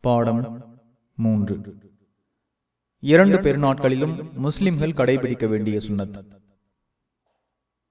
பாடம் மூன்று. இரண்டு பெருநாட்களிலும் முஸ்லிம்கள் கடைபிடிக்க வேண்டிய சுன்னத்